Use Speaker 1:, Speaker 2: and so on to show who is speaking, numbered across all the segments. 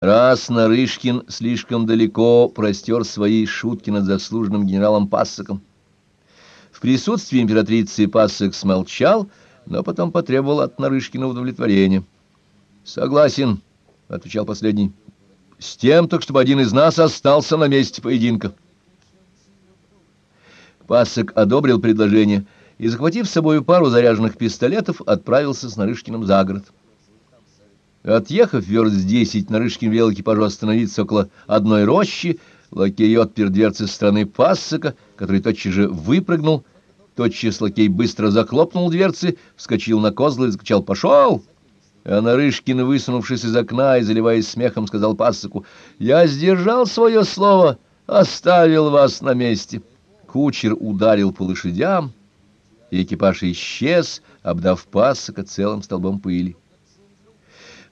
Speaker 1: Раз Нарышкин слишком далеко простер свои шутки над заслуженным генералом Пассаком. В присутствии императрицы Пассак смолчал, но потом потребовал от Нарышкина удовлетворения. «Согласен», — отвечал последний, — «с тем, так чтобы один из нас остался на месте поединка». Пассак одобрил предложение и, захватив с собой пару заряженных пистолетов, отправился с Нарышкиным за город. Отъехав верст десять, Нарышкин велел экипажу остановиться около одной рощи, лакей отпер дверцы стороны пассака, который тотчас же выпрыгнул, тотчас лакей быстро захлопнул дверцы, вскочил на козлы и закричал «Пошел!» А Нарышкин, высунувшись из окна и заливаясь смехом, сказал пассаку «Я сдержал свое слово, оставил вас на месте». Кучер ударил по лошадям, и экипаж исчез, обдав пассака целым столбом пыли.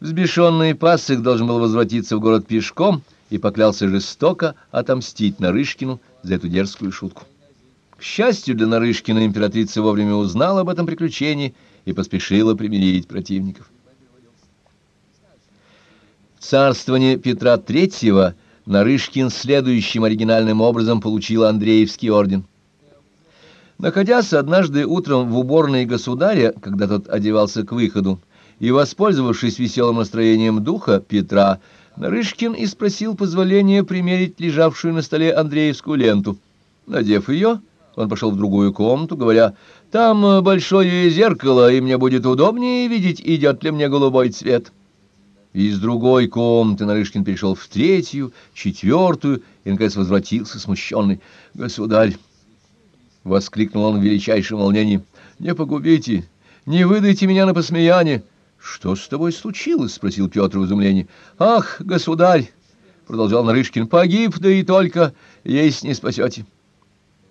Speaker 1: Взбешенный пасык должен был возвратиться в город пешком и поклялся жестоко отомстить Нарышкину за эту дерзкую шутку. К счастью для Нарышкина, императрица вовремя узнала об этом приключении и поспешила примирить противников. В царствование Петра III Нарышкин следующим оригинальным образом получил Андреевский орден. Находясь однажды утром в уборной государя, когда тот одевался к выходу, и, воспользовавшись веселым настроением духа Петра, Нарышкин и спросил позволения примерить лежавшую на столе Андреевскую ленту. Надев ее, он пошел в другую комнату, говоря, «Там большое зеркало, и мне будет удобнее видеть, идет ли мне голубой цвет». Из другой комнаты Нарышкин перешел в третью, четвертую и, наконец, возвратился смущенный. «Государь!» — воскликнул он в величайшем волнении. «Не погубите, не выдайте меня на посмеяние!» «Что с тобой случилось?» — спросил Петр в изумлении. «Ах, государь!» — продолжал Нарышкин. «Погиб, да и только, есть не спасете».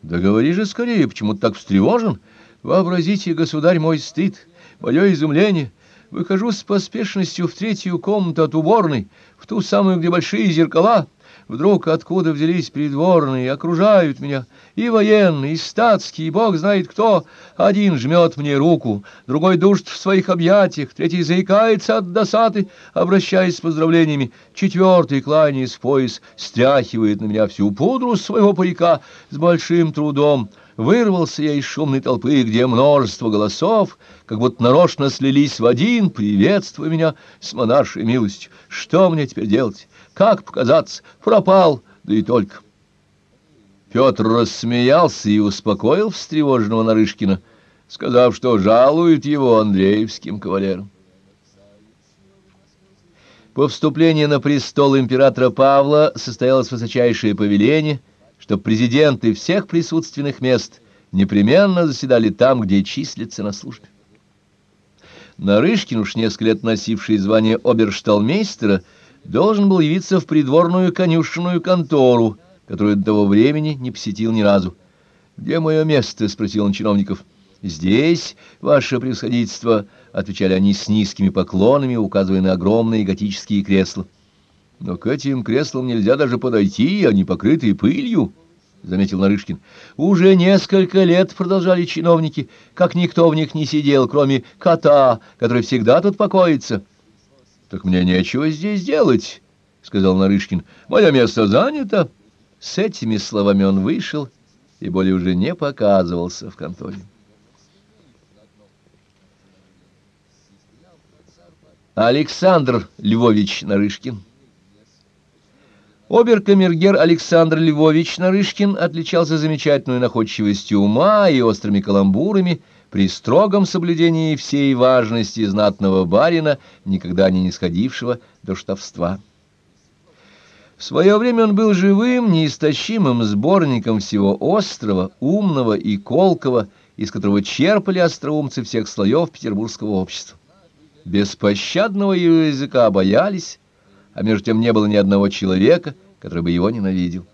Speaker 1: «Да говори же скорее, почему ты так встревожен? Вообразите, государь, мой стыд, мое изумление. Выхожу с поспешностью в третью комнату от уборной, в ту самую, где большие зеркала». Вдруг откуда взялись придворные, окружают меня, и военные, и статские, и бог знает кто. Один жмет мне руку, другой душит в своих объятиях, третий заикается от досады, обращаясь с поздравлениями, четвертый, кланяясь в пояс, стряхивает на меня всю пудру своего парика с большим трудом. Вырвался я из шумной толпы, где множество голосов, как будто нарочно слились в один, приветствуя меня с монаршей милостью. Что мне теперь делать? Как показаться? Пропал, да и только. Петр рассмеялся и успокоил встревоженного Нарышкина, сказав, что жалует его Андреевским кавалером. По вступлении на престол императора Павла состоялось высочайшее повеление, что президенты всех присутственных мест непременно заседали там, где числятся на службе. Нарышкин, уж несколько лет носивший звание обершталмейстера, должен был явиться в придворную конюшенную контору, которую до того времени не посетил ни разу. «Где мое место?» — спросил он чиновников. «Здесь, ваше превосходительство», — отвечали они с низкими поклонами, указывая на огромные готические кресла. «Но к этим креслам нельзя даже подойти, они покрыты пылью», — заметил Нарышкин. «Уже несколько лет, — продолжали чиновники, — как никто в них не сидел, кроме кота, который всегда тут покоится». — Так мне нечего здесь делать, — сказал Нарышкин. — Мое место занято. С этими словами он вышел и более уже не показывался в конторе. Александр Львович Нарышкин Оберкамергер Александр Львович Нарышкин отличался замечательной находчивостью ума и острыми каламбурами, при строгом соблюдении всей важности знатного барина, никогда не нисходившего до штовства. В свое время он был живым, неистощимым сборником всего острого, умного и колкого, из которого черпали остроумцы всех слоев петербургского общества. Беспощадного его языка боялись, а между тем не было ни одного человека, который бы его ненавидел.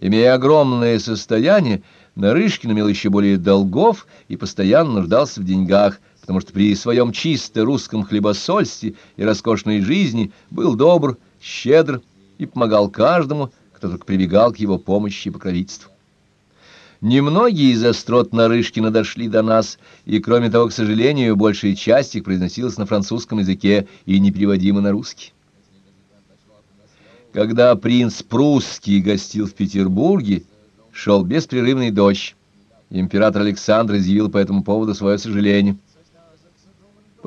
Speaker 1: Имея огромное состояние, Нарышкин имел еще более долгов и постоянно нуждался в деньгах, потому что при своем чисто русском хлебосольстве и роскошной жизни был добр, щедр и помогал каждому, кто только прибегал к его помощи и покровительству. Немногие из острот Нарышкина дошли до нас, и, кроме того, к сожалению, большая часть их произносилась на французском языке и не переводима на русский. Когда принц прусский гостил в Петербурге, шел беспрерывный дождь. Император Александр изъявил по этому поводу свое сожаление.